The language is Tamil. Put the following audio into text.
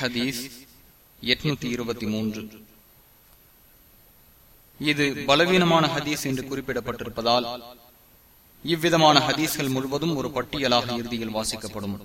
ஹதீஸ் எட்நூத்தி இருபத்தி மூன்று. இது பலவீனமான ஹதீஸ் என்று குறிப்பிடப்பட்டிருப்பதால் இவ்விதமான ஹதீஸ்கள் முழுவதும் ஒரு பட்டியலாக இறுதியில் வாசிக்கப்படும்.